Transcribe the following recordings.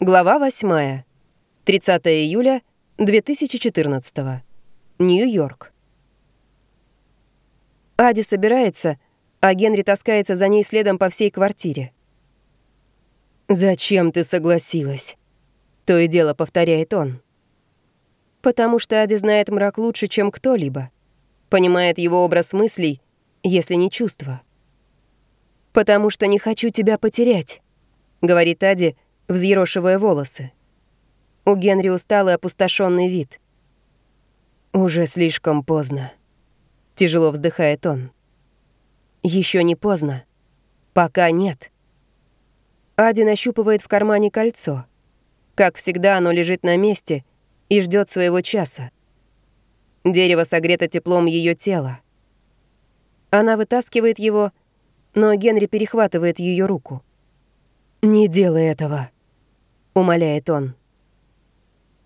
Глава 8. 30 июля 2014. Нью-Йорк. Ади собирается, а Генри таскается за ней следом по всей квартире. «Зачем ты согласилась?» — то и дело повторяет он. Потому что Ади знает мрак лучше, чем кто-либо. Понимает его образ мыслей, если не чувства. «Потому что не хочу тебя потерять», — говорит Ади, — взъерошивая волосы. У Генри усталый опустошенный вид. «Уже слишком поздно», — тяжело вздыхает он. Еще не поздно. Пока нет». Ади нащупывает в кармане кольцо. Как всегда, оно лежит на месте и ждет своего часа. Дерево согрето теплом ее тела. Она вытаскивает его, но Генри перехватывает ее руку. «Не делай этого», умоляет он.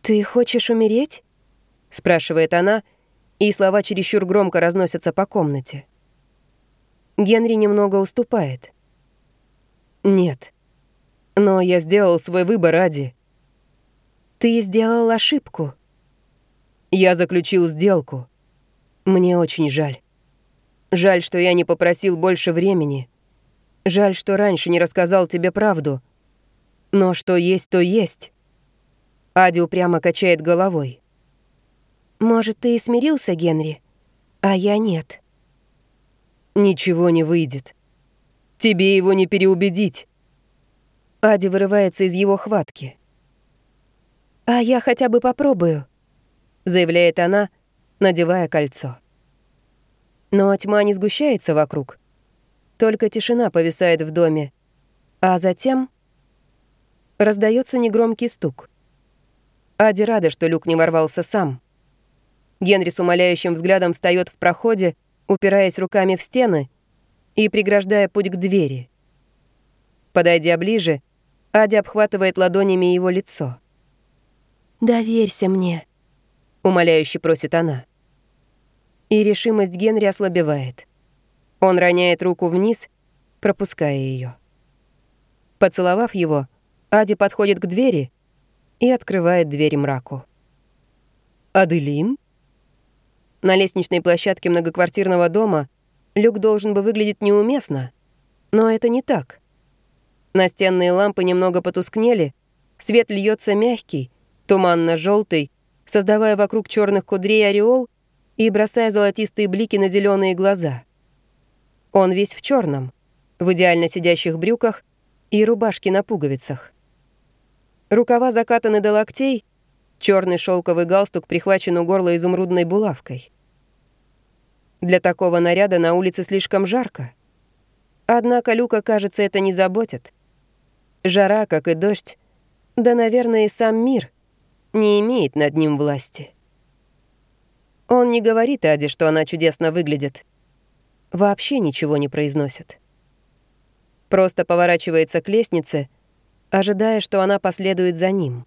«Ты хочешь умереть?» — спрашивает она, и слова чересчур громко разносятся по комнате. Генри немного уступает. «Нет. Но я сделал свой выбор ради...» «Ты сделал ошибку». «Я заключил сделку. Мне очень жаль. Жаль, что я не попросил больше времени. Жаль, что раньше не рассказал тебе правду. Но что есть, то есть. Ади упрямо качает головой. Может, ты и смирился, Генри, а я нет. Ничего не выйдет. Тебе его не переубедить. Ади вырывается из его хватки. «А я хотя бы попробую», — заявляет она, надевая кольцо. Но тьма не сгущается вокруг. Только тишина повисает в доме. А затем Раздается негромкий стук. Ади рада, что люк не ворвался сам. Генри с умоляющим взглядом встает в проходе, упираясь руками в стены и преграждая путь к двери. Подойдя ближе, Ади обхватывает ладонями его лицо. «Доверься мне», — умоляюще просит она. И решимость Генри ослабевает. Он роняет руку вниз, пропуская ее. Поцеловав его, Ади подходит к двери и открывает дверь мраку. «Аделин?» На лестничной площадке многоквартирного дома люк должен бы выглядеть неуместно, но это не так. Настенные лампы немного потускнели, свет льется мягкий, туманно желтый создавая вокруг черных кудрей ореол и бросая золотистые блики на зеленые глаза. Он весь в черном, в идеально сидящих брюках и рубашке на пуговицах. Рукава закатаны до локтей, черный шелковый галстук прихвачен у горла изумрудной булавкой. Для такого наряда на улице слишком жарко. Однако Люка, кажется, это не заботит. Жара, как и дождь, да, наверное, и сам мир не имеет над ним власти. Он не говорит Аде, что она чудесно выглядит. Вообще ничего не произносит. Просто поворачивается к лестнице — ожидая, что она последует за ним.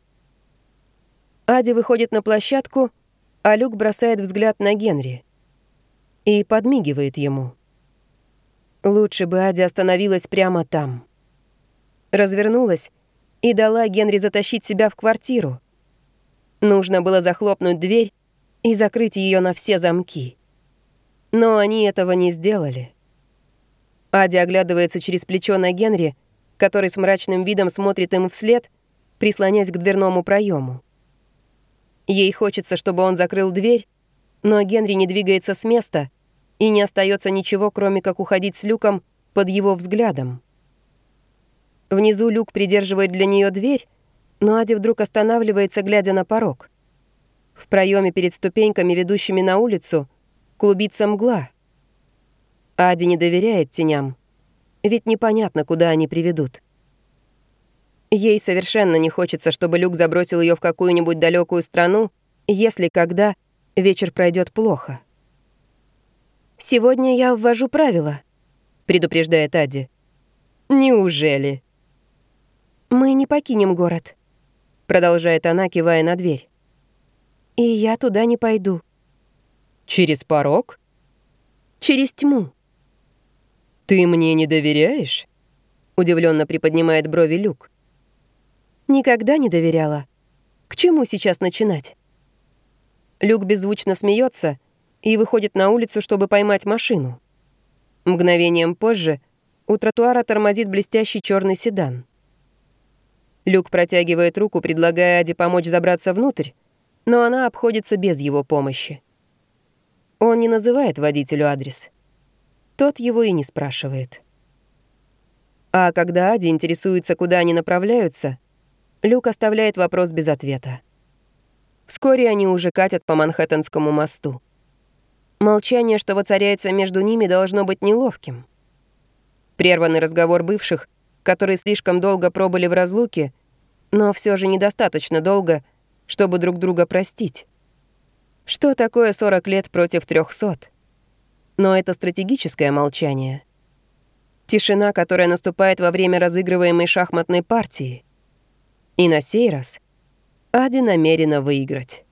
Ади выходит на площадку, а Люк бросает взгляд на Генри и подмигивает ему. Лучше бы Ади остановилась прямо там. Развернулась и дала Генри затащить себя в квартиру. Нужно было захлопнуть дверь и закрыть ее на все замки. Но они этого не сделали. Ади оглядывается через плечо на Генри, который с мрачным видом смотрит им вслед, прислонясь к дверному проему. Ей хочется, чтобы он закрыл дверь, но Генри не двигается с места, и не остается ничего, кроме как уходить с Люком под его взглядом. Внизу Люк придерживает для нее дверь, но Ади вдруг останавливается, глядя на порог. В проеме перед ступеньками, ведущими на улицу, клубится мгла. Ади не доверяет теням ведь непонятно, куда они приведут. Ей совершенно не хочется, чтобы Люк забросил ее в какую-нибудь далекую страну, если когда вечер пройдет плохо. «Сегодня я ввожу правила», — предупреждает Ади. «Неужели?» «Мы не покинем город», — продолжает она, кивая на дверь. «И я туда не пойду». «Через порог?» «Через тьму». «Ты мне не доверяешь?» — удивленно приподнимает брови Люк. Никогда не доверяла. К чему сейчас начинать? Люк беззвучно смеется и выходит на улицу, чтобы поймать машину. Мгновением позже у тротуара тормозит блестящий черный седан. Люк протягивает руку, предлагая Аде помочь забраться внутрь, но она обходится без его помощи. Он не называет водителю адрес. Тот его и не спрашивает. А когда Ади интересуется, куда они направляются, Люк оставляет вопрос без ответа. Вскоре они уже катят по Манхэттенскому мосту. Молчание, что воцаряется между ними, должно быть неловким. Прерванный разговор бывших, которые слишком долго пробыли в разлуке, но все же недостаточно долго, чтобы друг друга простить. Что такое 40 лет против 300? Но это стратегическое молчание. Тишина, которая наступает во время разыгрываемой шахматной партии. И на сей раз Ади намерена выиграть.